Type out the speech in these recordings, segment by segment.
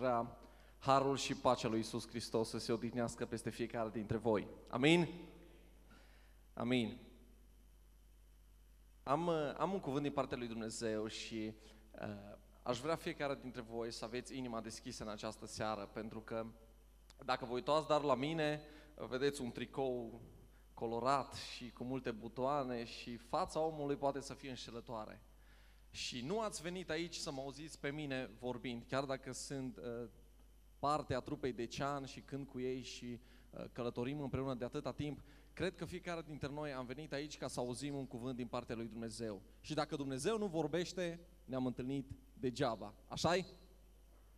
vrea harul și pacea lui Isus Hristos să se odihnească peste fiecare dintre voi. Amin? Amin. Am, uh, am un cuvânt din partea lui Dumnezeu și uh, aș vrea fiecare dintre voi să aveți inima deschisă în această seară, pentru că dacă vă uitați dar la mine, vedeți un tricou colorat și cu multe butoane și fața omului poate să fie înșelătoare. Și nu ați venit aici să mă auziți pe mine vorbind, chiar dacă sunt uh, parte a trupei de cean și când cu ei și uh, călătorim împreună de atâta timp, cred că fiecare dintre noi am venit aici ca să auzim un cuvânt din partea lui Dumnezeu. Și dacă Dumnezeu nu vorbește, ne-am întâlnit degeaba. așa -i?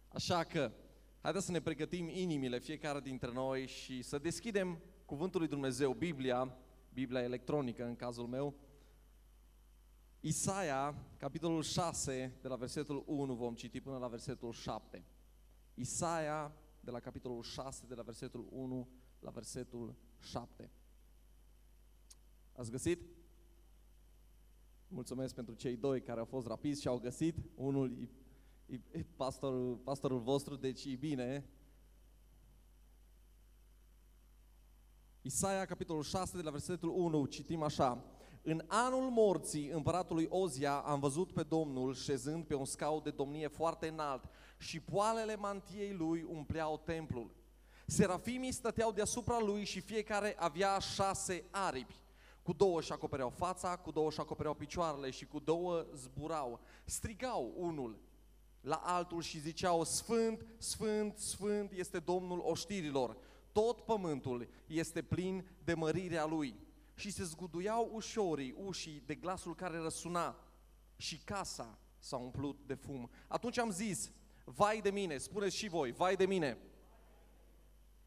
Așa că, haideți să ne pregătim inimile fiecare dintre noi și să deschidem cuvântul lui Dumnezeu, Biblia, Biblia electronică în cazul meu, Isaia, capitolul 6, de la versetul 1 vom citi până la versetul 7. Isaia, de la capitolul 6, de la versetul 1 la versetul 7. Ați găsit? Mulțumesc pentru cei doi care au fost rapizi și au găsit. Unul e, e pastorul, pastorul vostru, deci e bine. Isaia, capitolul 6, de la versetul 1, citim așa. În anul morții împăratului Ozia am văzut pe Domnul șezând pe un scaun de domnie foarte înalt și poalele mantiei lui umpleau templul. Serafimii stăteau deasupra lui și fiecare avea șase aripi. Cu două și acopereau fața, cu două și acopereau picioarele și cu două zburau. Strigau unul la altul și ziceau, Sfânt, Sfânt, Sfânt este Domnul oștirilor. Tot pământul este plin de mărirea Lui. Și se zguduiau ușorii ușii de glasul care răsuna și casa s-a umplut de fum. Atunci am zis, vai de mine, spuneți și voi, vai de mine,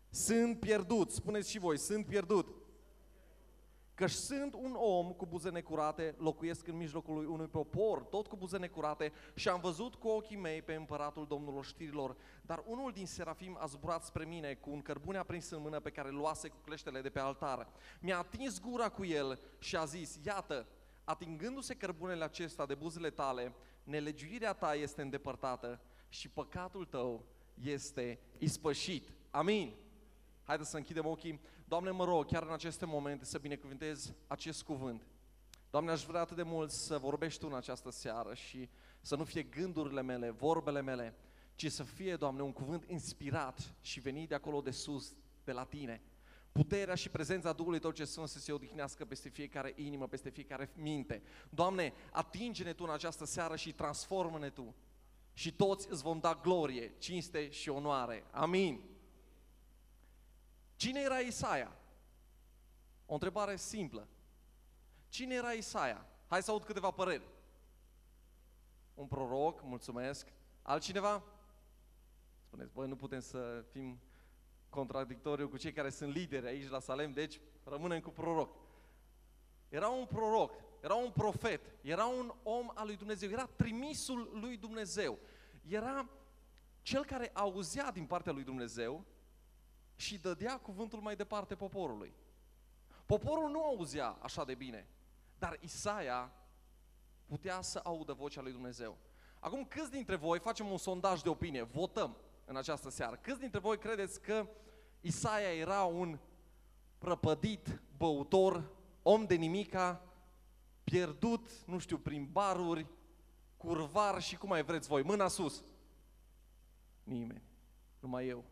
sunt pierdut, spuneți și voi, sunt pierdut. Că sunt un om cu buze necurate, locuiesc în mijlocul unui popor, tot cu buze necurate, și am văzut cu ochii mei pe împăratul domnilor știrilor, dar unul din serafim a zburat spre mine cu un cărbune aprins în mână pe care luase cu cleștele de pe altar. Mi-a atins gura cu el și a zis, iată, atingându-se cărbunele acesta de buzele tale, nelegiuirea ta este îndepărtată și păcatul tău este ispășit. Amin. Haideți să închidem ochii. Doamne, mă rog, chiar în aceste momente să binecuvintez acest cuvânt. Doamne, aș vrea atât de mult să vorbești Tu în această seară și să nu fie gândurile mele, vorbele mele, ci să fie, Doamne, un cuvânt inspirat și venit de acolo de sus, de la Tine. Puterea și prezența Duhului Tău ce Sfânt să se odihnească peste fiecare inimă, peste fiecare minte. Doamne, atinge-ne Tu în această seară și transformă-ne Tu. Și toți îți vom da glorie, cinste și onoare. Amin. Cine era Isaia? O întrebare simplă. Cine era Isaia? Hai să aud câteva păreri. Un proroc, mulțumesc. Altcineva? Spuneți, băi, nu putem să fim contradictoriu cu cei care sunt lideri aici la Salem, deci rămânem cu proroc. Era un proroc, era un profet, era un om al lui Dumnezeu, era trimisul lui Dumnezeu. Era cel care auzea din partea lui Dumnezeu și dădea cuvântul mai departe poporului. Poporul nu auzea așa de bine, dar Isaia putea să audă vocea lui Dumnezeu. Acum, câți dintre voi, facem un sondaj de opinie, votăm în această seară, câți dintre voi credeți că Isaia era un prăpădit, băutor, om de nimica, pierdut, nu știu, prin baruri, curvar și cum mai vreți voi, mâna sus? Nimeni, numai eu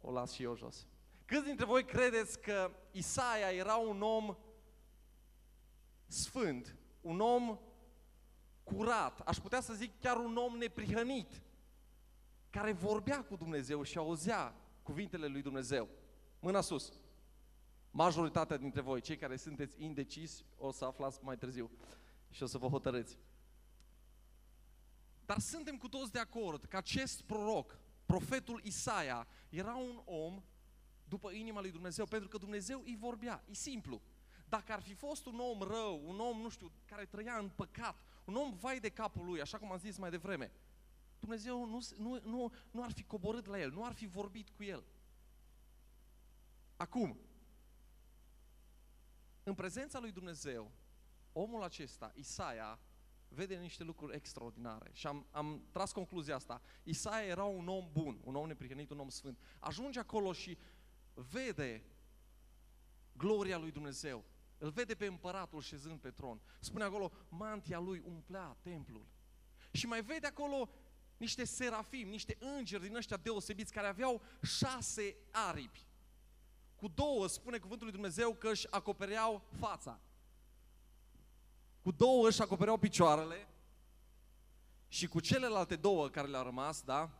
o las și eu jos. Câți dintre voi credeți că Isaia era un om sfânt, un om curat, aș putea să zic chiar un om neprihănit, care vorbea cu Dumnezeu și auzea cuvintele lui Dumnezeu? Mâna sus. Majoritatea dintre voi, cei care sunteți indecisi, o să aflați mai târziu și o să vă hotărâți. Dar suntem cu toți de acord că acest proroc, profetul Isaia era un om după inima lui Dumnezeu, pentru că Dumnezeu îi vorbea, e simplu. Dacă ar fi fost un om rău, un om, nu știu, care trăia în păcat, un om vai de capul lui, așa cum am zis mai devreme, Dumnezeu nu, nu, nu, nu ar fi coborât la el, nu ar fi vorbit cu el. Acum, în prezența lui Dumnezeu, omul acesta, Isaia, vede niște lucruri extraordinare. Și am, am tras concluzia asta. Isaia era un om bun, un om neprihănit, un om sfânt. Ajunge acolo și vede gloria lui Dumnezeu. Îl vede pe împăratul șezând pe tron. Spune acolo, mantia lui umplea templul. Și mai vede acolo niște serafim, niște îngeri din ăștia deosebiți care aveau șase aripi. Cu două spune cuvântul lui Dumnezeu că își acopereau fața. Cu două își acopereau picioarele și cu celelalte două care le-au rămas, da,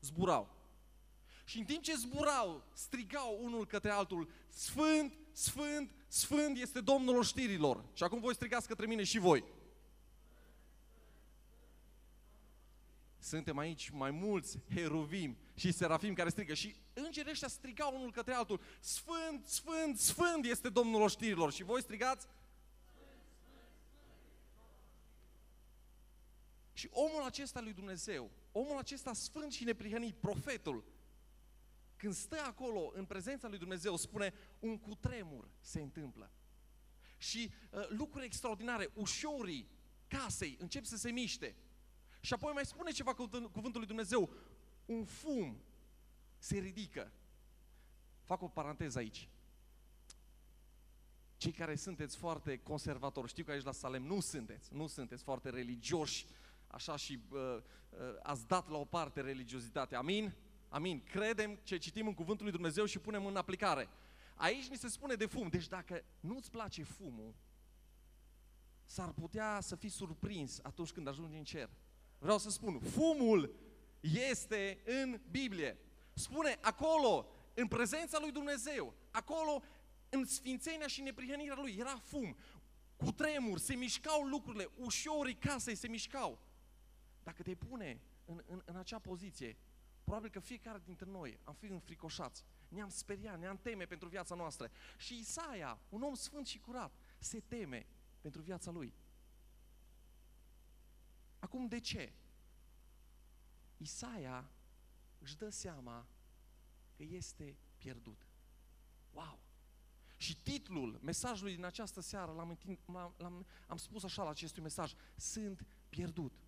zburau. Și în timp ce zburau, strigau unul către altul, Sfânt, Sfânt, Sfânt este Domnul oștirilor. Și acum voi strigați către mine și voi. Suntem aici mai mulți heruvim și serafim care strigă și îngerii ăștia strigau unul către altul, Sfânt, Sfânt, Sfânt este Domnul oștirilor. Și voi strigați, Și omul acesta lui Dumnezeu, omul acesta sfânt și neprihănit, profetul, când stă acolo în prezența lui Dumnezeu, spune, un cutremur se întâmplă. Și uh, lucruri extraordinare, ușorii casei încep să se miște. Și apoi mai spune ceva cuvântul lui Dumnezeu, un fum se ridică. Fac o paranteză aici. Cei care sunteți foarte conservatori, știu că aici la Salem nu sunteți, nu sunteți foarte religioși, așa și uh, uh, ați dat la o parte religiozitatea. Amin? Amin. Credem ce citim în Cuvântul lui Dumnezeu și punem în aplicare. Aici ni se spune de fum. Deci dacă nu-ți place fumul, s-ar putea să fii surprins atunci când ajungi în cer. Vreau să spun, fumul este în Biblie. Spune acolo, în prezența lui Dumnezeu, acolo, în sfințenia și neprihănirea lui, era fum. Cu tremur, se mișcau lucrurile, ușorii casei se mișcau. Dacă te pune în, în, în acea poziție, probabil că fiecare dintre noi am fi înfricoșați, ne-am speriat, ne-am teme pentru viața noastră. Și Isaia, un om sfânt și curat, se teme pentru viața lui. Acum, de ce? Isaia își dă seama că este pierdut. Wow! Și titlul mesajului din această seară l-am, l-am, l-am am spus așa la acestui mesaj, sunt pierdut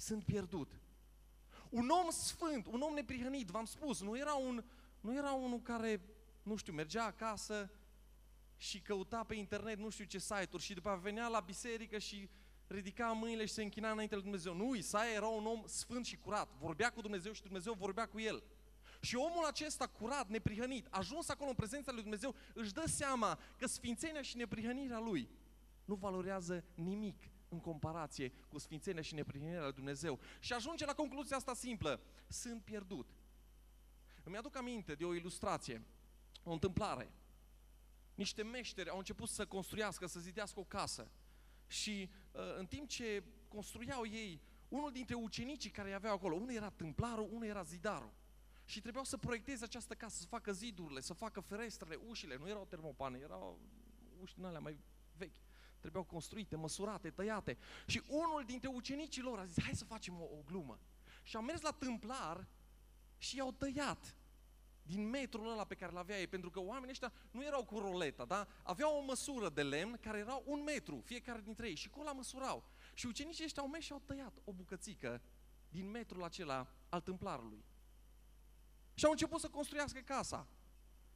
sunt pierdut. Un om sfânt, un om neprihănit, v-am spus, nu era, un, nu era unul care, nu știu, mergea acasă și căuta pe internet nu știu ce site-uri și după venea la biserică și ridica mâinile și se închina înainte lui Dumnezeu. Nu, Isaia era un om sfânt și curat, vorbea cu Dumnezeu și Dumnezeu vorbea cu el. Și omul acesta curat, neprihănit, ajuns acolo în prezența lui Dumnezeu, își dă seama că sfințenia și neprihănirea lui nu valorează nimic în comparație cu sfințenia și neprihănirea lui Dumnezeu. Și ajunge la concluzia asta simplă. Sunt pierdut. Îmi aduc aminte de o ilustrație, o întâmplare. Niște meșteri au început să construiască, să zidească o casă. Și uh, în timp ce construiau ei, unul dintre ucenicii care aveau acolo, unul era tâmplarul, unul era zidarul. Și trebuiau să proiecteze această casă, să facă zidurile, să facă ferestrele, ușile. Nu erau termopane, erau uși din alea mai vechi trebuiau construite, măsurate, tăiate. Și unul dintre ucenicii lor a zis, hai să facem o, o glumă. Și am mers la tâmplar și i-au tăiat din metrul ăla pe care l-avea ei, pentru că oamenii ăștia nu erau cu roleta, da? Aveau o măsură de lemn care era un metru, fiecare dintre ei, și cu ăla măsurau. Și ucenicii ăștia au mers și au tăiat o bucățică din metrul acela al tâmplarului. Și au început să construiască casa.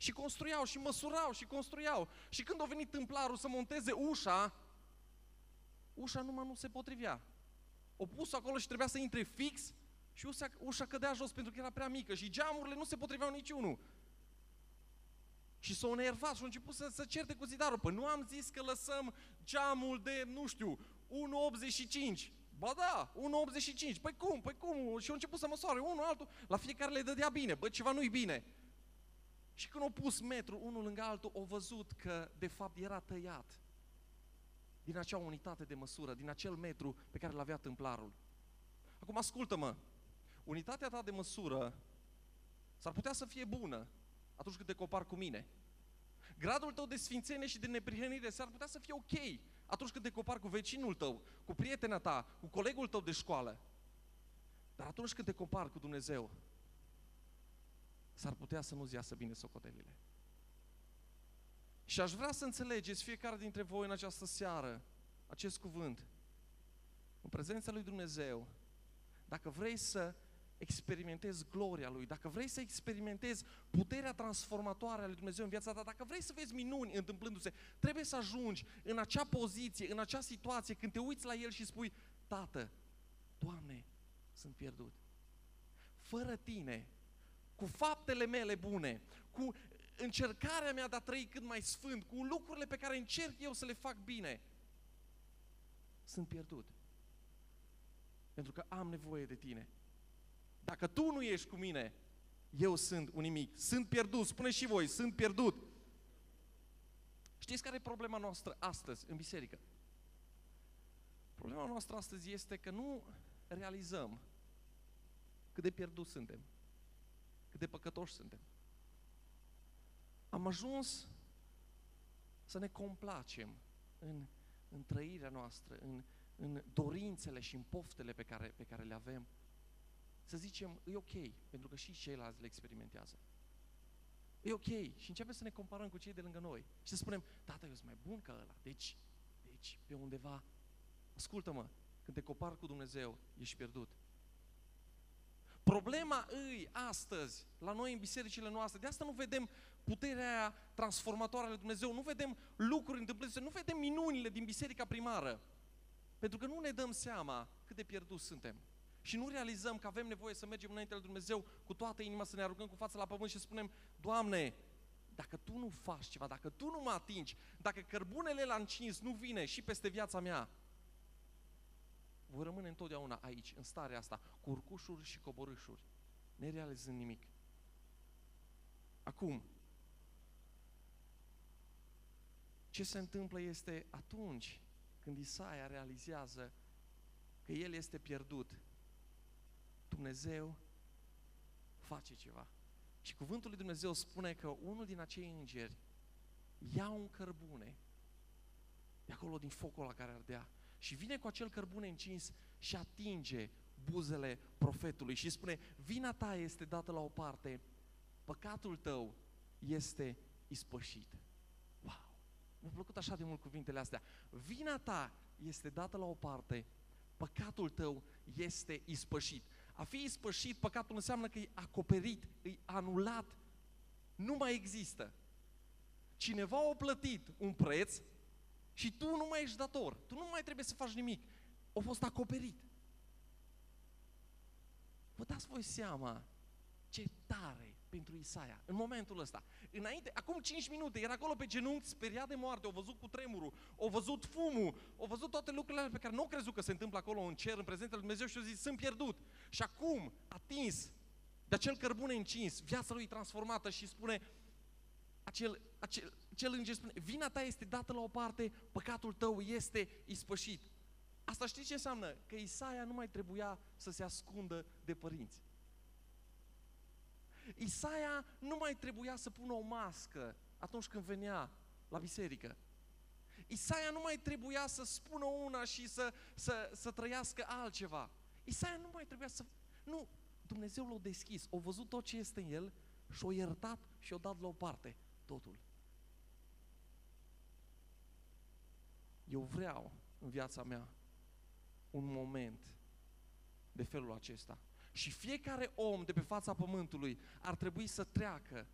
Și construiau și măsurau și construiau. Și când a venit tâmplarul să monteze ușa, ușa numai nu se potrivea. O pus acolo și trebuia să intre fix și ușa, ușa cădea jos pentru că era prea mică și geamurile nu se potriveau niciunul. Și s-au nervat și au început să, să certe cu zidarul. Păi nu am zis că lăsăm geamul de, nu știu, 1,85. Ba da, 1,85. Păi cum, păi cum? Și au început să măsoare unul altul, la fiecare le dădea bine. Bă, ceva nu-i bine. Și când au pus metru unul lângă altul, au văzut că de fapt era tăiat din acea unitate de măsură, din acel metru pe care l-avea tâmplarul. Acum ascultă-mă, unitatea ta de măsură s-ar putea să fie bună atunci când te compari cu mine. Gradul tău de sfințenie și de neprihănire s-ar putea să fie ok atunci când te compari cu vecinul tău, cu prietena ta, cu colegul tău de școală. Dar atunci când te compari cu Dumnezeu, s-ar putea să nu-ți iasă bine socotelile. Și aș vrea să înțelegeți fiecare dintre voi în această seară acest cuvânt. în prezența lui Dumnezeu, dacă vrei să experimentezi gloria Lui, dacă vrei să experimentezi puterea transformatoare a lui Dumnezeu în viața ta, dacă vrei să vezi minuni întâmplându-se, trebuie să ajungi în acea poziție, în acea situație, când te uiți la El și spui, Tată, Doamne, sunt pierdut. Fără Tine, cu faptele mele bune, cu încercarea mea de a trăi cât mai sfânt, cu lucrurile pe care încerc eu să le fac bine, sunt pierdut. Pentru că am nevoie de Tine. Dacă tu nu ești cu mine, eu sunt un nimic. Sunt pierdut, spune și voi, sunt pierdut. Știți care e problema noastră astăzi în biserică? Problema noastră astăzi este că nu realizăm cât de pierdut suntem, cât de păcătoși suntem. Am ajuns să ne complacem în, în trăirea noastră, în, în dorințele și în poftele pe care, pe care le avem să zicem, e ok, pentru că și ceilalți le experimentează. E ok și începem să ne comparăm cu cei de lângă noi și să spunem, tata, eu sunt mai bun ca ăla, deci, deci, pe undeva, ascultă-mă, când te compari cu Dumnezeu, ești pierdut. Problema îi astăzi, la noi în bisericile noastre, de asta nu vedem puterea aia transformatoare a lui Dumnezeu, nu vedem lucruri întâmplându-se, nu vedem minunile din biserica primară, pentru că nu ne dăm seama cât de pierdut suntem. Și nu realizăm că avem nevoie să mergem înainte lui Dumnezeu cu toată inima, să ne aruncăm cu fața la pământ și să spunem, Doamne, dacă Tu nu faci ceva, dacă Tu nu mă atingi, dacă cărbunele la încins nu vine și peste viața mea, voi rămâne întotdeauna aici, în starea asta, cu urcușuri și coborâșuri, nerealizând nimic. Acum, ce se întâmplă este atunci când Isaia realizează că el este pierdut, Dumnezeu face ceva. Și cuvântul lui Dumnezeu spune că unul din acei îngeri ia un cărbune de acolo din focul la care ardea și vine cu acel cărbune încins și atinge buzele profetului și spune, vina ta este dată la o parte, păcatul tău este ispășit. Wow! Mi-a plăcut așa de mult cuvintele astea. Vina ta este dată la o parte, păcatul tău este ispășit. A fi ispășit, păcatul înseamnă că e acoperit, e anulat, nu mai există. Cineva a plătit un preț și tu nu mai ești dator, tu nu mai trebuie să faci nimic. A fost acoperit. Vă dați voi seama ce tare pentru Isaia, în momentul ăsta. Înainte, acum 5 minute, era acolo pe genunchi, speriat de moarte, au văzut cu tremurul, au văzut fumul, au văzut toate lucrurile pe care nu au crezut că se întâmplă acolo în cer, în prezența lui Dumnezeu și au zis, sunt pierdut. Și acum, atins de acel cărbune încins, viața lui transformată și spune, acel, acel, acel înger spune, vina ta este dată la o parte, păcatul tău este ispășit. Asta știți ce înseamnă? Că Isaia nu mai trebuia să se ascundă de părinți. Isaia nu mai trebuia să pună o mască atunci când venea la biserică. Isaia nu mai trebuia să spună una și să, să, să trăiască altceva. Isaia nu mai trebuia să... Nu, Dumnezeu l-a deschis, a văzut tot ce este în el și a iertat și a dat la o parte totul. Eu vreau în viața mea un moment de felul acesta. Și fiecare om de pe fața pământului ar trebui să treacă,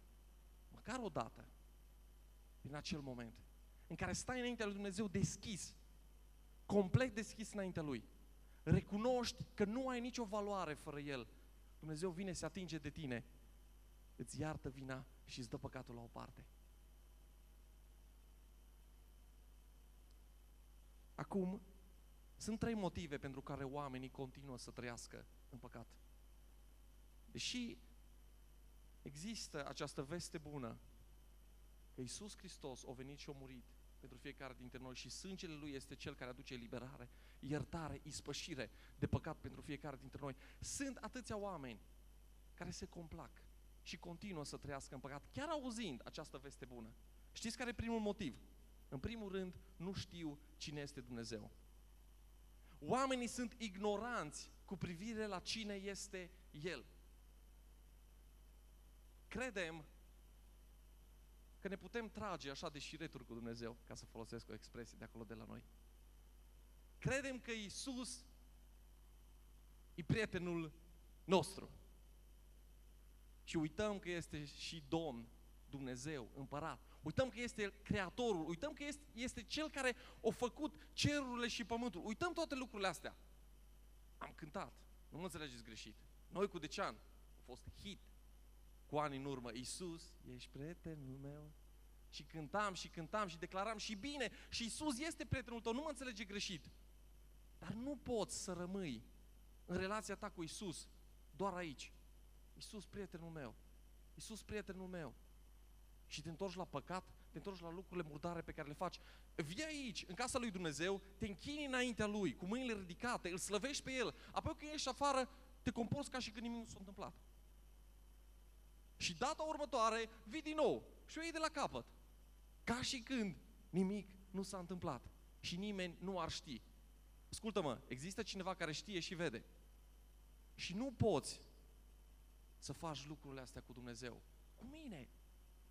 măcar o dată, din acel moment în care stai înaintea lui Dumnezeu deschis, complet deschis înaintea Lui. Recunoști că nu ai nicio valoare fără El. Dumnezeu vine, se atinge de tine, îți iartă vina și îți dă păcatul la o parte. Acum, sunt trei motive pentru care oamenii continuă să trăiască în păcat. Deși există această veste bună că Iisus Hristos a venit și a murit pentru fiecare dintre noi și sângele Lui este Cel care aduce liberare, iertare, ispășire de păcat pentru fiecare dintre noi. Sunt atâția oameni care se complac și continuă să trăiască în păcat, chiar auzind această veste bună. Știți care e primul motiv? În primul rând, nu știu cine este Dumnezeu. Oamenii sunt ignoranți cu privire la cine este El. Credem că ne putem trage așa de șireturi cu Dumnezeu, ca să folosesc o expresie de acolo de la noi. Credem că Isus e prietenul nostru. Și uităm că este și Domn, Dumnezeu, Împărat. Uităm că este Creatorul, uităm că este, este Cel care a făcut cerurile și pământul. Uităm toate lucrurile astea. Am cântat, nu mă înțelegeți greșit. Noi cu Decean, a fost hit cu ani în urmă. Iisus, ești prietenul meu. Și cântam și cântam și declaram și bine, și Iisus este prietenul tău, nu mă înțelege greșit. Dar nu poți să rămâi în relația ta cu Isus doar aici. Isus, prietenul meu. Isus, prietenul meu. Și te întorci la păcat, te întorci la lucrurile murdare pe care le faci. Vii aici, în casa lui Dumnezeu, te închini înaintea lui, cu mâinile ridicate, îl slăvești pe el. Apoi când ieși afară, te comporți ca și când nimic nu s-a întâmplat. Și data următoare, vii din nou și o iei de la capăt. Ca și când nimic nu s-a întâmplat și nimeni nu ar ști. Ascultă-mă, există cineva care știe și vede. Și nu poți să faci lucrurile astea cu Dumnezeu. Cu mine.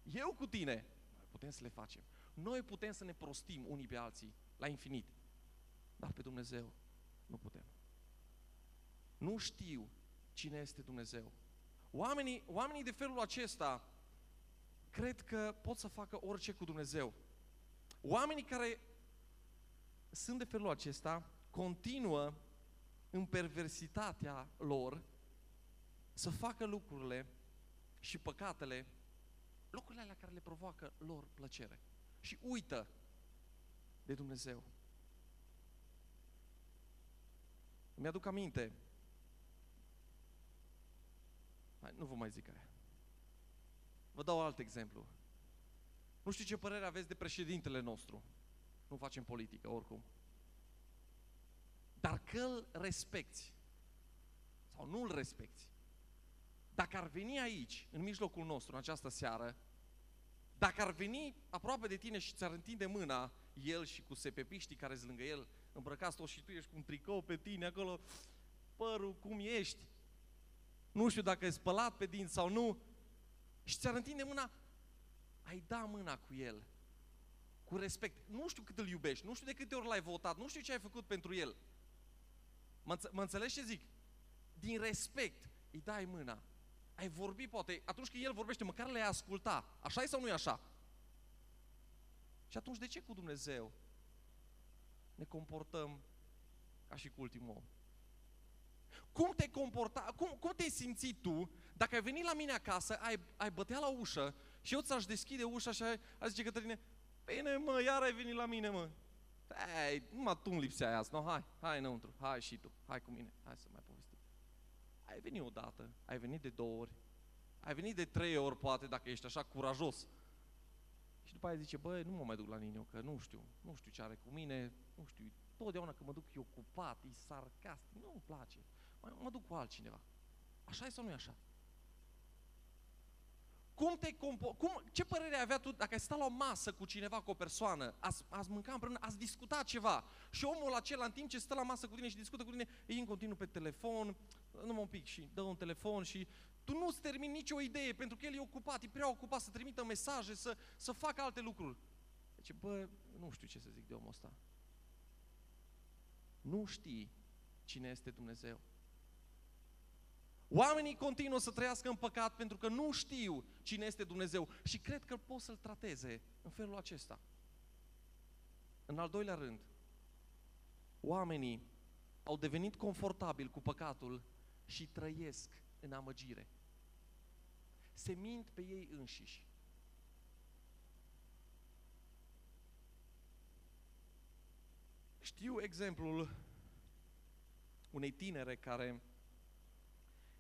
Eu cu tine. Noi putem să le facem. Noi putem să ne prostim unii pe alții la infinit. Dar pe Dumnezeu nu putem. Nu știu cine este Dumnezeu. Oamenii, oamenii de felul acesta cred că pot să facă orice cu Dumnezeu. Oamenii care sunt de felul acesta continuă în perversitatea lor să facă lucrurile și păcatele, lucrurile alea care le provoacă lor plăcere. Și uită de Dumnezeu. Îmi aduc aminte, Hai, nu vă mai zic aia. Vă dau alt exemplu. Nu știu ce părere aveți de președintele nostru. Nu facem politică, oricum. Dar că îl respecti sau nu îl respecti, dacă ar veni aici, în mijlocul nostru, în această seară, dacă ar veni aproape de tine și ți-ar întinde mâna, el și cu sepepiștii care sunt lângă el, îmbrăcați toți și tu ești cu un tricou pe tine acolo, părul, cum ești, nu știu dacă e spălat pe dinți sau nu, și ți-ar întinde mâna, ai da mâna cu el, cu respect. Nu știu cât îl iubești, nu știu de câte ori l-ai votat, nu știu ce ai făcut pentru el. Mă, mă înțelegi ce zic? Din respect îi dai mâna. Ai vorbit poate, atunci când el vorbește, măcar le-ai asculta. Așa e sau nu e așa? Și atunci de ce cu Dumnezeu ne comportăm ca și cu ultimul om? Cum te comporta, cum, cum te-ai simțit tu dacă ai venit la mine acasă, ai, ai bătea la ușă și eu ți-aș deschide ușa și ai, ai zice Cătăline, bine mă, iar ai venit la mine mă. Ei, numai tu îmi lipseai azi, no, hai, hai înăuntru, hai și tu, hai cu mine, hai să mai povestim. Ai venit odată, ai venit de două ori, ai venit de trei ori poate dacă ești așa curajos. Și după aia zice, băi, nu mă mai duc la Nino, că nu știu, nu știu ce are cu mine, nu știu, totdeauna când mă duc e ocupat, e sarcastic, nu-mi place, mă, mă duc cu altcineva. Așa e sau nu e așa? Cum te compo- cum, ce părere ai avea tu dacă ai stat la o masă cu cineva, cu o persoană, ați, ați mâncat împreună, ați discutat ceva și omul acela în timp ce stă la masă cu tine și discută cu tine, e în continuu pe telefon, nu un pic și dă un telefon și tu nu-ți termini nicio idee pentru că el e ocupat, e prea ocupat să trimită mesaje, să, să facă alte lucruri. Deci, bă, nu știu ce să zic de omul ăsta. Nu știi cine este Dumnezeu. Oamenii continuă să trăiască în păcat pentru că nu știu cine este Dumnezeu și cred că pot să-L trateze în felul acesta. În al doilea rând, oamenii au devenit confortabili cu păcatul și trăiesc în amăgire. Se mint pe ei înșiși. Știu exemplul unei tinere care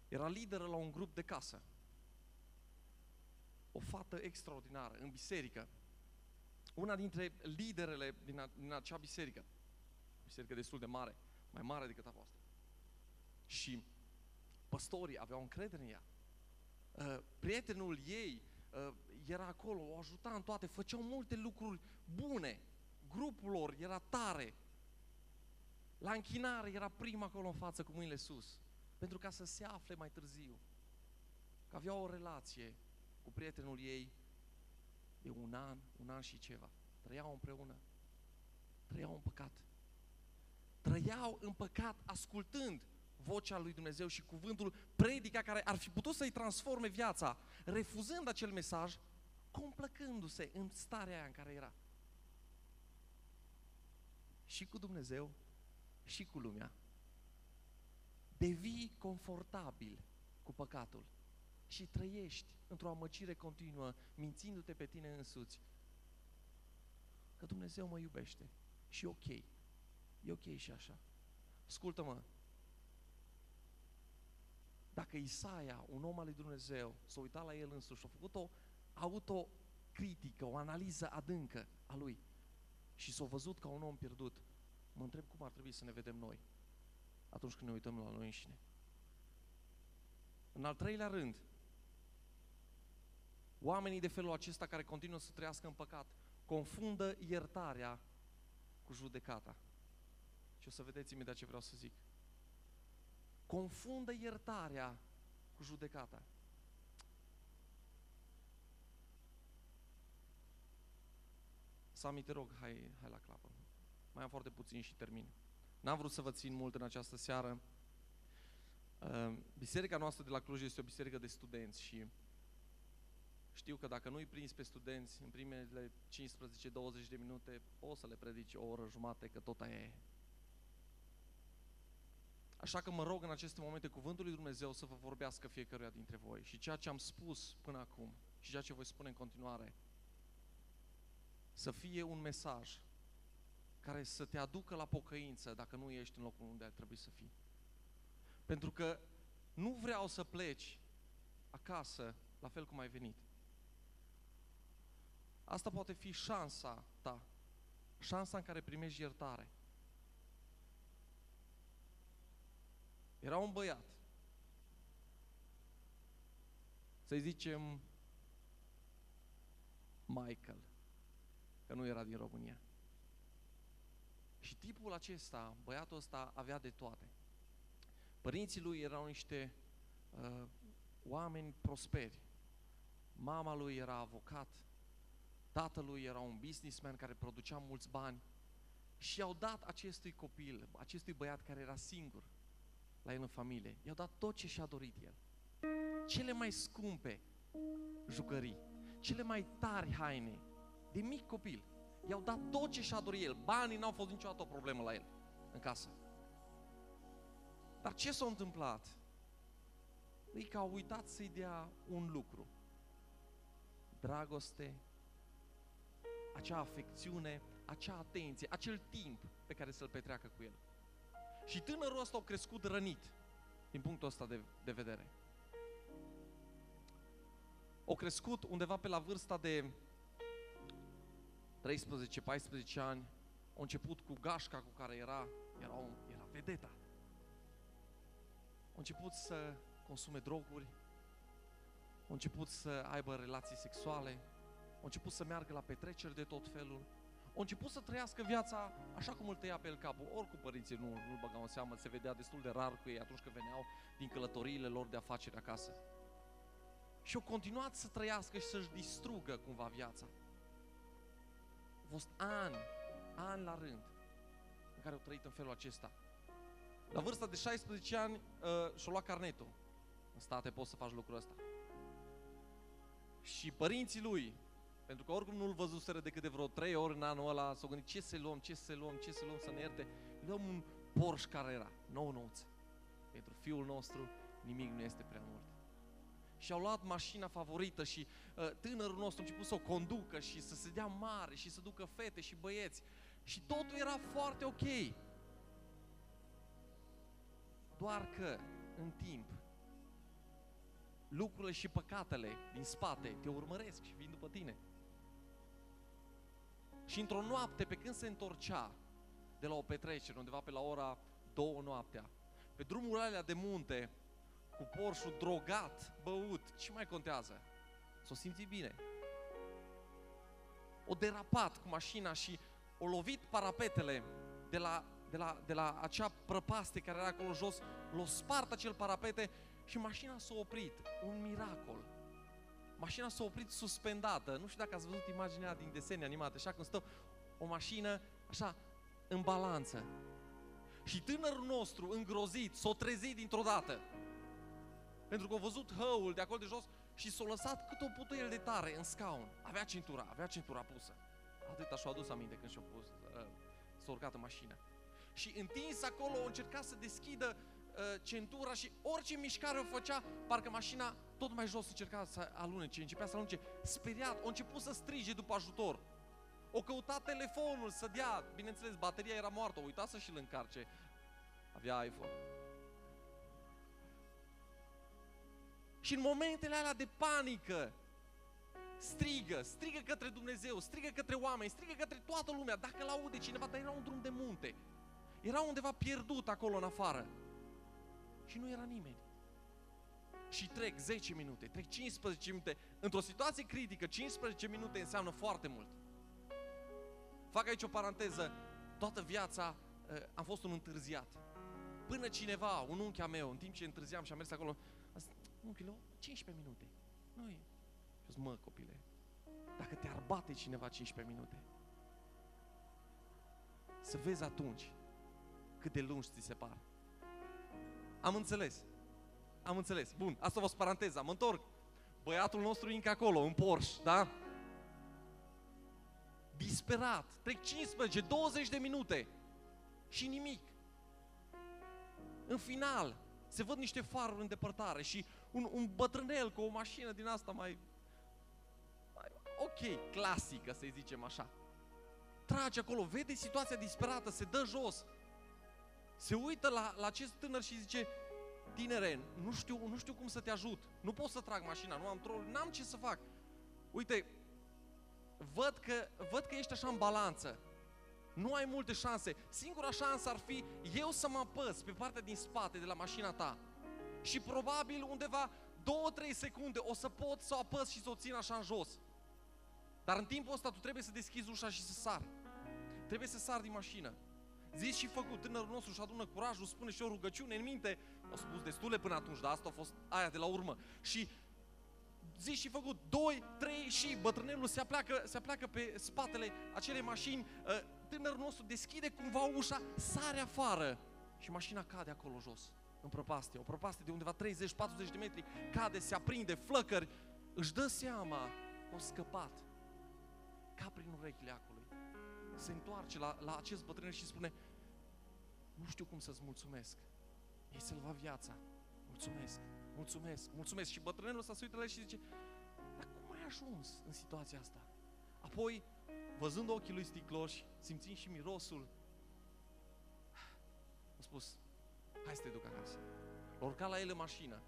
era lideră la un grup de casă. O fată extraordinară, în biserică. Una dintre liderele din, a, din acea biserică. Biserică destul de mare, mai mare decât a voastră. Și păstorii aveau încredere în ea. Uh, prietenul ei uh, era acolo, o ajuta în toate, făceau multe lucruri bune. Grupul lor era tare. La închinare era prima acolo în față cu mâinile sus pentru ca să se afle mai târziu că avea o relație cu prietenul ei de un an, un an și ceva. Trăiau împreună. Trăiau în păcat. Trăiau în păcat ascultând vocea lui Dumnezeu și cuvântul, predica care ar fi putut să-i transforme viața, refuzând acel mesaj, complăcându-se în starea aia în care era. Și cu Dumnezeu, și cu lumea. Devii confortabil cu păcatul și trăiești într-o amăcire continuă, mințindu-te pe tine însuți, că Dumnezeu mă iubește și e ok. E ok și așa. Ascultă-mă, dacă Isaia, un om al lui Dumnezeu, s-a uitat la el însuși, a făcut o autocritică, o analiză adâncă a lui și s-a văzut ca un om pierdut, mă întreb cum ar trebui să ne vedem noi atunci când ne uităm la noi înșine. În al treilea rând, oamenii de felul acesta care continuă să trăiască în păcat confundă iertarea cu judecata. Și o să vedeți imediat ce vreau să zic. Confundă iertarea cu judecata. Sami, te rog, hai, hai la clapă. Mai am foarte puțin și termin. N-am vrut să vă țin mult în această seară. Ehm, biserica noastră de la Cluj este o biserică de studenți și știu că dacă nu-i prins pe studenți în primele 15-20 de minute, o să le predici o oră jumate, că tot aia e. Așa că mă rog în aceste momente cuvântul lui Dumnezeu să vă vorbească fiecăruia dintre voi. Și ceea ce am spus până acum și ceea ce voi spune în continuare, să fie un mesaj care să te aducă la pocăință dacă nu ești în locul unde ar trebui să fii. Pentru că nu vreau să pleci acasă la fel cum ai venit. Asta poate fi șansa ta, șansa în care primești iertare. Era un băiat, să-i zicem Michael, că nu era din România. Și tipul acesta, băiatul ăsta, avea de toate. Părinții lui erau niște uh, oameni prosperi. Mama lui era avocat, tatălui era un businessman care producea mulți bani și i-au dat acestui copil, acestui băiat care era singur la el în familie, i-au dat tot ce și-a dorit el. Cele mai scumpe jucării, cele mai tari haine, de mic copil. I-au dat tot ce și-a dorit el. Banii n-au fost niciodată o problemă la el în casă. Dar ce s-a întâmplat? E că au uitat să-i dea un lucru. Dragoste, acea afecțiune, acea atenție, acel timp pe care să-l petreacă cu el. Și tânărul ăsta a crescut rănit din punctul ăsta de, de vedere. O crescut undeva pe la vârsta de 13-14 ani, a început cu gașca cu care era, era, un, era vedeta. A început să consume droguri, a început să aibă relații sexuale, a început să meargă la petreceri de tot felul, a început să trăiască viața așa cum îl tăia pe el capul. Oricum părinții nu, nu băgau în seamă, se vedea destul de rar cu ei atunci când veneau din călătoriile lor de afaceri acasă. Și au continuat să trăiască și să-și distrugă cumva viața. Au fost ani, ani la rând în care au trăit în felul acesta. La vârsta de 16 ani uh, și-a luat carnetul. În state poți să faci lucrul ăsta. Și părinții lui, pentru că oricum nu-l văzuseră decât de vreo trei ori în anul ăla, s-au gândit ce să luăm, ce să luăm, ce să luăm să ne ierte. Luăm un Porsche care era, nou nouț. Pentru fiul nostru nimic nu este prea mult. Și au luat mașina favorită și uh, tânărul nostru a început să o conducă și să se dea mare și să ducă fete și băieți. Și totul era foarte ok. Doar că, în timp, lucrurile și păcatele din spate te urmăresc și vin după tine. Și într-o noapte, pe când se întorcea de la o petrecere, undeva pe la ora două noaptea, pe drumurile alea de munte, cu porșul drogat, băut, ce mai contează? S-o simți bine. O derapat cu mașina și o lovit parapetele de la, de la, de la acea prăpaste care era acolo jos, l-o spart acel parapete și mașina s-a oprit. Un miracol. Mașina s-a oprit suspendată. Nu știu dacă ați văzut imaginea din desene animate, așa cum stă o mașină așa în balanță. Și tânărul nostru, îngrozit, s-a trezit dintr-o dată. Pentru că a văzut hăul de acolo de jos și s-a lăsat cât o pută el de tare în scaun. Avea centura, avea centura pusă. Atâta și-a adus aminte când și-a pus, uh, s-a urcat în mașină. Și întins acolo a încercat să deschidă uh, centura și orice mișcare o făcea, parcă mașina tot mai jos încerca să alunece, începea să alunece. Speriat, a început să strige după ajutor. O căutat telefonul să dea, bineînțeles, bateria era moartă, o uita să și-l încarce. Avea iPhone. Și în momentele alea de panică, strigă, strigă către Dumnezeu, strigă către oameni, strigă către toată lumea, dacă l-aude cineva, dar era un drum de munte. Era undeva pierdut acolo în afară. Și nu era nimeni. Și trec 10 minute, trec 15 minute. Într-o situație critică, 15 minute înseamnă foarte mult. Fac aici o paranteză. Toată viața uh, am fost un întârziat. Până cineva, un unchi a meu, în timp ce întârziam și am mers acolo, a zis, unchiule, 15 minute. Nu e. Și zis, mă, copile, dacă te-ar bate cineva 15 minute, să vezi atunci cât de lungi ți se par. Am înțeles. Am înțeles. Bun, asta a fost paranteza. Mă întorc. Băiatul nostru încă acolo, în Porsche, da? Disperat. Trec 15, 20 de minute. Și nimic. În final, se văd niște faruri în depărtare și un, un bătrânel cu o mașină din asta mai, mai ok, clasică, să zicem așa. Trage acolo, vede situația disperată, se dă jos. Se uită la, la acest tânăr și zice, tinere, nu știu, nu știu cum să te ajut, nu pot să trag mașina, nu am trol, n-am ce să fac. Uite, văd că, văd că ești așa în balanță, nu ai multe șanse. Singura șansă ar fi eu să mă apăs pe partea din spate de la mașina ta și probabil undeva 2-3 secunde o să pot să o apăs și să o țin așa în jos. Dar în timpul ăsta tu trebuie să deschizi ușa și să sar. Trebuie să sar din mașină. Zis și făcut, tânărul nostru și adună curajul, spune și o rugăciune în minte. Au spus destule până atunci, dar asta a fost aia de la urmă. Și zis și făcut, doi, trei și bătrânelul se apleacă, se apleacă pe spatele acelei mașini. Ă, tânărul nostru deschide cumva ușa, sare afară și mașina cade acolo jos, în prăpastie. O prăpastie de undeva 30-40 de metri, cade, se aprinde, flăcări. Își dă seama că a scăpat ca prin urechile acului. Se întoarce la, la acest bătrân și spune, nu știu cum să-ți mulțumesc. Mi-ai salvat viața. Mulțumesc, mulțumesc, mulțumesc. Și bătrânul ăsta se uită la el și zice, dar cum ai ajuns în situația asta? Apoi, văzând ochii lui sticloși, simțind și mirosul, a spus, hai să te duc acasă. L-a urcat la el în mașină,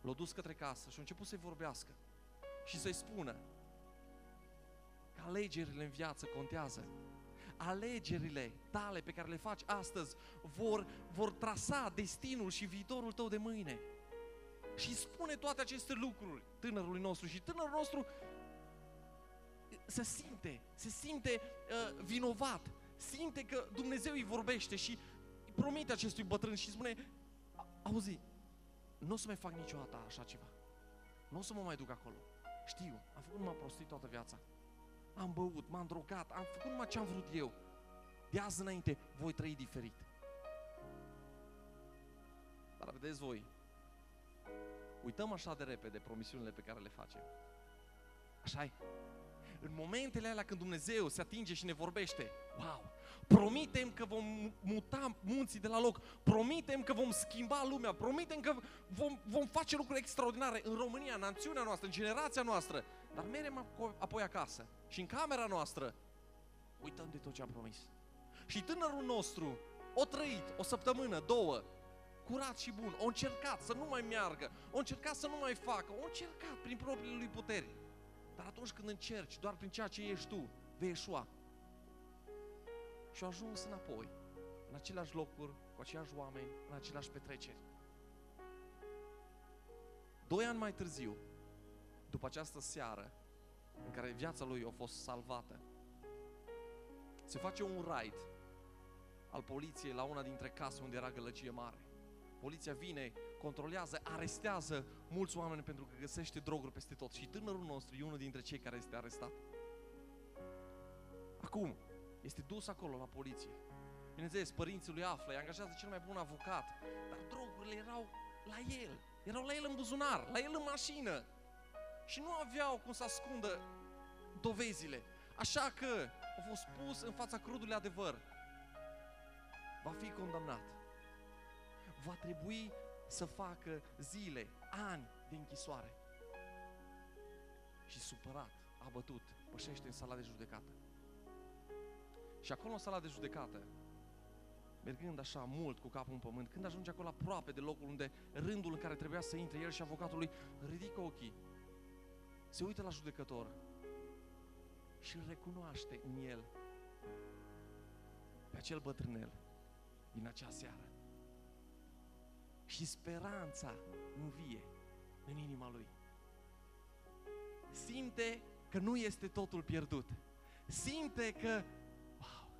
l-a dus către casă și a început să-i vorbească și să-i spună că alegerile în viață contează. Alegerile tale pe care le faci astăzi vor, vor trasa destinul și viitorul tău de mâine. Și spune toate aceste lucruri tânărului nostru și tânărul nostru se simte, se simte uh, vinovat, simte că Dumnezeu îi vorbește și îi promite acestui bătrân și spune, auzi, nu o să mai fac niciodată așa ceva. Nu o să mă mai duc acolo. Știu, am făcut numai prostii toată viața. Am băut, m-am drogat, am făcut numai ce am vrut eu. De azi înainte voi trăi diferit. Dar vedeți voi, uităm așa de repede promisiunile pe care le facem. așa -i? În momentele alea când Dumnezeu se atinge și ne vorbește, wow, promitem că vom muta munții de la loc, promitem că vom schimba lumea, promitem că vom, vom face lucruri extraordinare în România, în națiunea noastră, în generația noastră, dar merem apoi acasă și în camera noastră uităm de tot ce am promis. Și tânărul nostru o trăit o săptămână, două, curat și bun, o încercat să nu mai meargă, o încercat să nu mai facă, o încercat prin propriile lui puteri. Dar atunci când încerci doar prin ceea ce ești tu, vei ieșua. Și au ajuns înapoi, în aceleași locuri, cu aceiași oameni, în aceleași petreceri. Doi ani mai târziu, după această seară în care viața lui a fost salvată, se face un raid al poliției la una dintre case unde era gălăgie mare. Poliția vine, controlează, arestează mulți oameni pentru că găsește droguri peste tot. Și tânărul nostru e unul dintre cei care este arestat. Acum, este dus acolo la poliție Bineînțeles, părinții lui află, îi angajează cel mai bun avocat, dar drogurile erau la el, erau la el în buzunar, la el în mașină și nu aveau cum să ascundă dovezile. Așa că a fost pus în fața crudului adevăr. Va fi condamnat. Va trebui să facă zile, ani de închisoare. Și supărat, abătut, pășește în sala de judecată. Și acolo în sala de judecată, mergând așa mult cu capul în pământ, când ajunge acolo aproape de locul unde rândul în care trebuia să intre el și avocatul lui, ridică ochii, se uită la judecător și îl recunoaște în el pe acel bătrânel din acea seară. Și speranța învie în inima lui. Simte că nu este totul pierdut. Simte că, wow,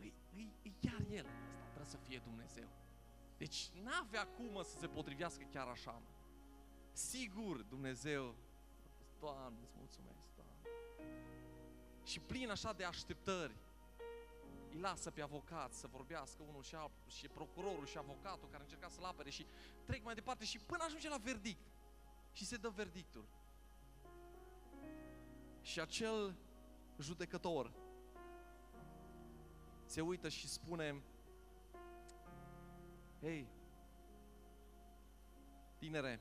e, e, e chiar el. Asta trebuie să fie Dumnezeu. Deci n-avea cum să se potrivească chiar așa. Mă. Sigur, Dumnezeu, Doamne, îți mulțumesc, Doamne. Și plin așa de așteptări, îi lasă pe avocat să vorbească unul și altul, și procurorul și avocatul care încerca să-l apere și trec mai departe și până ajunge la verdict. Și se dă verdictul. Și acel judecător se uită și spune Hei, tinere,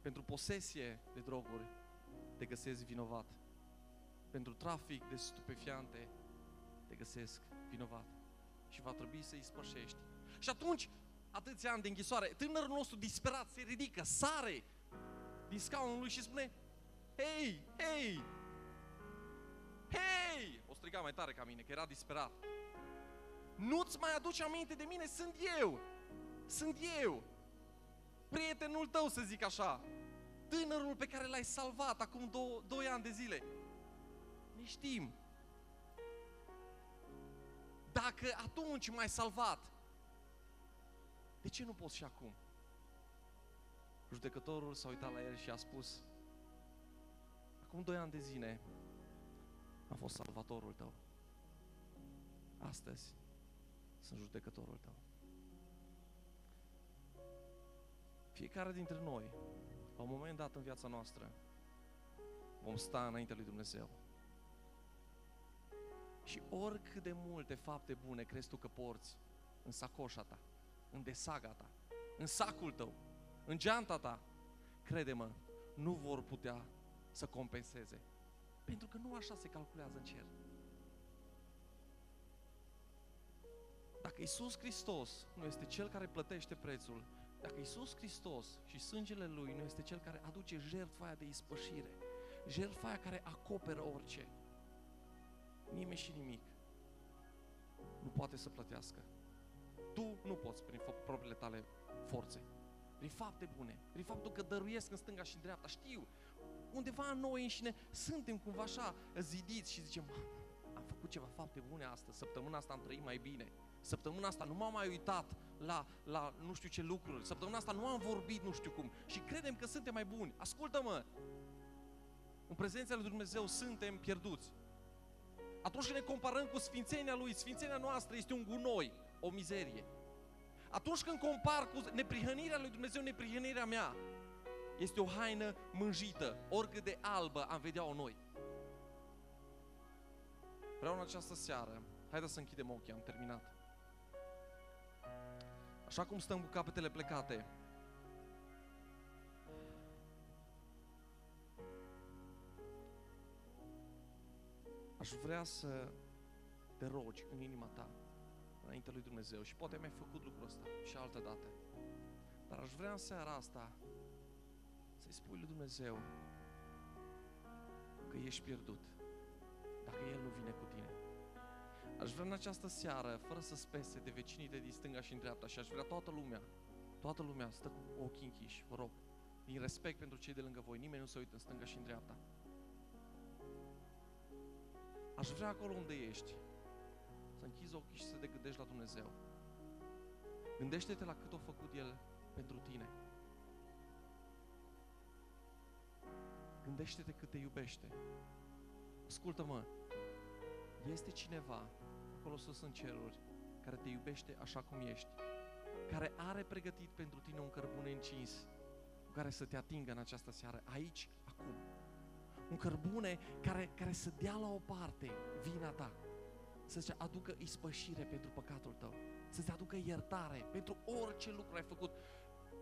pentru posesie de droguri te găsesc vinovat. Pentru trafic de stupefiante te găsesc vinovat. Și va trebui să-i spășești. Și atunci, atâția ani de închisoare, tânărul nostru disperat se ridică, sare din scaunul lui și spune Hei, hei, hei! O striga mai tare ca mine, că era disperat. Nu-ți mai aduci aminte de mine? Sunt eu! Sunt eu! Prietenul tău, să zic așa. Tânărul pe care l-ai salvat acum două, doi ani de zile. Ne știm. Dacă atunci m-ai salvat, de ce nu poți și acum? Judecătorul s-a uitat la el și a spus, acum doi ani de zile am fost salvatorul tău. Astăzi sunt judecătorul tău. Fiecare dintre noi, la un moment dat în viața noastră, vom sta înainte lui Dumnezeu. Și oricât de multe fapte bune crezi tu că porți în sacoșa ta, în desaga ta, în sacul tău, în geanta ta, crede-mă, nu vor putea să compenseze. Pentru că nu așa se calculează în cer. Dacă Isus Hristos nu este Cel care plătește prețul, dacă Isus Hristos și sângele Lui nu este Cel care aduce jertfa aia de ispășire, jertfa aia care acoperă orice, nimeni și nimic nu poate să plătească. Tu nu poți prin propriile tale forțe, prin fapte bune, prin faptul că dăruiesc în stânga și în dreapta. Știu, undeva în noi înșine suntem cumva așa zidiți și zicem, am făcut ceva fapte bune astăzi, săptămâna asta am trăit mai bine, săptămâna asta nu m-am mai uitat la, la nu știu ce lucruri, săptămâna asta nu am vorbit nu știu cum și credem că suntem mai buni. Ascultă-mă! În prezența lui Dumnezeu suntem pierduți. Atunci când ne comparăm cu sfințenia Lui, sfințenia noastră este un gunoi, o mizerie. Atunci când compar cu neprihănirea Lui Dumnezeu, neprihănirea mea, este o haină mânjită, oricât de albă am vedea-o noi. Vreau în această seară, haideți să închidem ochii, am terminat. Așa cum stăm cu capetele plecate, aș vrea să te rogi în inima ta, înainte lui Dumnezeu și poate mi-ai făcut lucrul ăsta și altă dată. Dar aș vrea în seara asta să-i spui lui Dumnezeu că ești pierdut dacă El nu vine cu tine. Aș vrea în această seară, fără să spese de vecinii de din stânga și în dreapta și aș vrea toată lumea, toată lumea stă cu ochii închiși, vă rog, din respect pentru cei de lângă voi, nimeni nu se uită în stânga și în dreapta. Aș vrea acolo unde ești să închizi ochii și să te gândești la Dumnezeu. Gândește-te la cât a făcut El pentru tine. Gândește-te cât te iubește. Ascultă-mă, este cineva acolo sus în ceruri, care te iubește așa cum ești, care are pregătit pentru tine un cărbune încins, cu care să te atingă în această seară, aici, acum. Un cărbune care, care să dea la o parte vina ta, să-ți aducă ispășire pentru păcatul tău, să-ți aducă iertare pentru orice lucru ai făcut.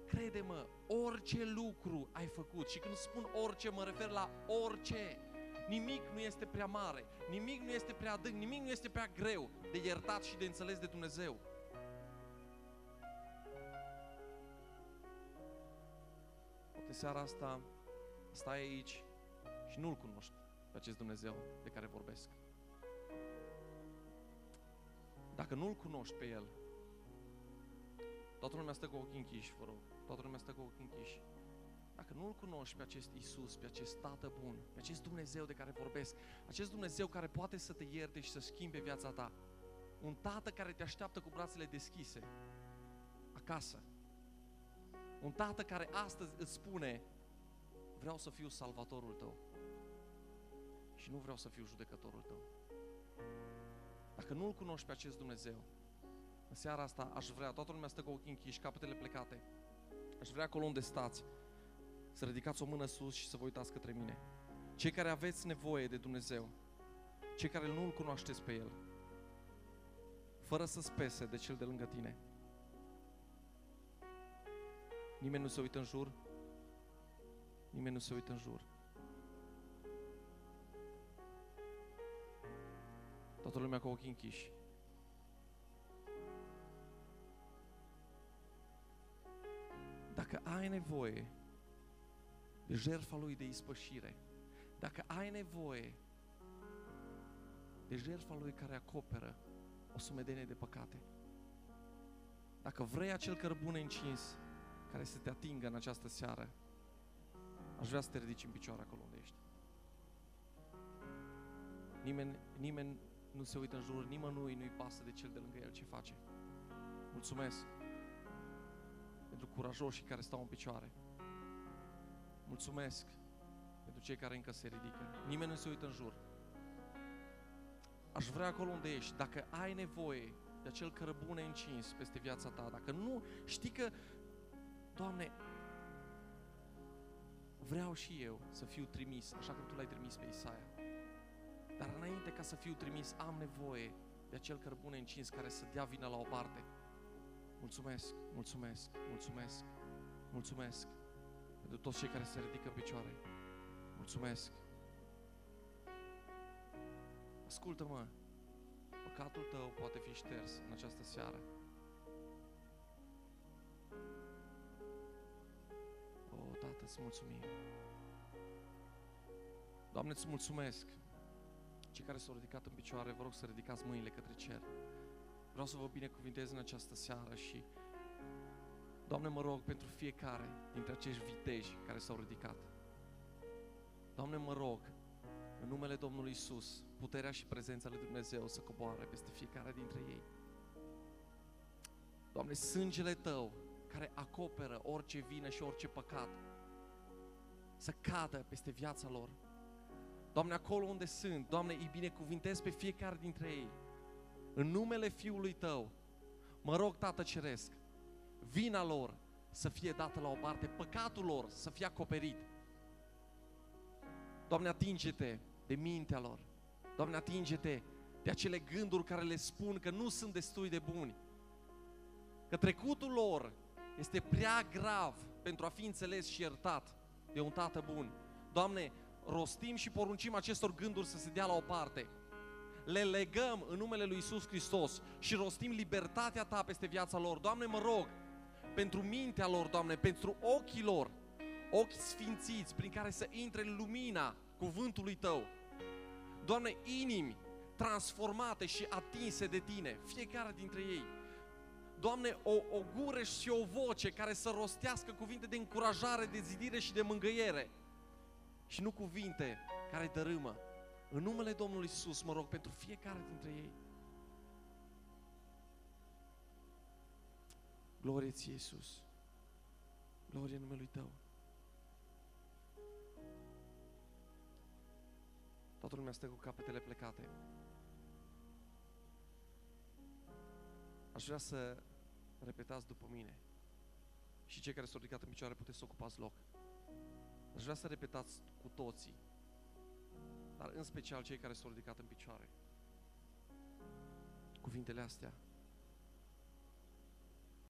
Crede-mă, orice lucru ai făcut și când spun orice mă refer la orice. Nimic nu este prea mare, nimic nu este prea adânc, nimic nu este prea greu de iertat și de înțeles de Dumnezeu. Poate seara asta stai aici și nu-L cunoști pe acest Dumnezeu de care vorbesc. Dacă nu-L cunoști pe El, toată lumea stă cu ochii închiși, vă rog, toată lumea stă cu ochii închiși. Dacă nu-L cunoști pe acest Isus, pe acest Tată bun, pe acest Dumnezeu de care vorbesc, acest Dumnezeu care poate să te ierte și să schimbe viața ta, un Tată care te așteaptă cu brațele deschise acasă, un Tată care astăzi îți spune, vreau să fiu salvatorul tău și nu vreau să fiu judecătorul tău. Dacă nu-L cunoști pe acest Dumnezeu, în seara asta aș vrea, toată lumea stă cu ochii închiși, capetele plecate, aș vrea acolo unde stați, să ridicați o mână sus și să vă uitați către mine. Cei care aveți nevoie de Dumnezeu, cei care nu-L cunoașteți pe El, fără să spese de cel de lângă tine. Nimeni nu se uită în jur? Nimeni nu se uită în jur. Toată lumea cu ochii închiși. Dacă ai nevoie de jertfa lui de ispășire, dacă ai nevoie de jertfa lui care acoperă o sumedenie de păcate, dacă vrei acel cărbune încins care să te atingă în această seară, aș vrea să te ridici în picioare acolo unde ești. Nimeni, nimeni nu se uită în jur, nimănui nu-i pasă de cel de lângă el ce face. Mulțumesc pentru curajoșii care stau în picioare. Mulțumesc pentru cei care încă se ridică. Nimeni nu se uită în jur. Aș vrea acolo unde ești, dacă ai nevoie de acel cărbune încins peste viața ta, dacă nu știi că, Doamne, vreau și eu să fiu trimis, așa cum Tu l-ai trimis pe Isaia. Dar înainte ca să fiu trimis, am nevoie de acel cărbune încins care să dea vina la o parte. Mulțumesc, mulțumesc, mulțumesc, mulțumesc pentru toți cei care se ridică în picioare. Mulțumesc. Ascultă-mă, păcatul tău poate fi șters în această seară. O, Tată, îți mulțumim. Doamne, îți mulțumesc. Cei care s-au ridicat în picioare, vă rog să ridicați mâinile către cer. Vreau să vă binecuvintez în această seară și Doamne, mă rog pentru fiecare dintre acești viteji care s-au ridicat. Doamne, mă rog, în numele Domnului Isus, puterea și prezența lui Dumnezeu să coboare peste fiecare dintre ei. Doamne, sângele Tău care acoperă orice vină și orice păcat să cadă peste viața lor. Doamne, acolo unde sunt, Doamne, îi binecuvintez pe fiecare dintre ei. În numele Fiului Tău, mă rog, Tată Ceresc, vina lor să fie dată la o parte, păcatul lor să fie acoperit. Doamne, atinge-te de mintea lor. Doamne, atinge-te de acele gânduri care le spun că nu sunt destui de buni. Că trecutul lor este prea grav pentru a fi înțeles și iertat de un tată bun. Doamne, rostim și poruncim acestor gânduri să se dea la o parte. Le legăm în numele lui Isus Hristos și rostim libertatea Ta peste viața lor. Doamne, mă rog, pentru mintea lor, Doamne, pentru ochii lor, ochi sfințiți prin care să intre lumina cuvântului Tău. Doamne, inimi transformate și atinse de Tine, fiecare dintre ei. Doamne, o, o gură și o voce care să rostească cuvinte de încurajare, de zidire și de mângâiere și nu cuvinte care dărâmă. În numele Domnului Isus mă rog pentru fiecare dintre ei. Glorie ție, Iisus. Glorie numelui Tău. Toată lumea stă cu capetele plecate. Aș vrea să repetați după mine. Și cei care s-au ridicat în picioare puteți să ocupați loc. Aș vrea să repetați cu toții, dar în special cei care s-au ridicat în picioare. Cuvintele astea.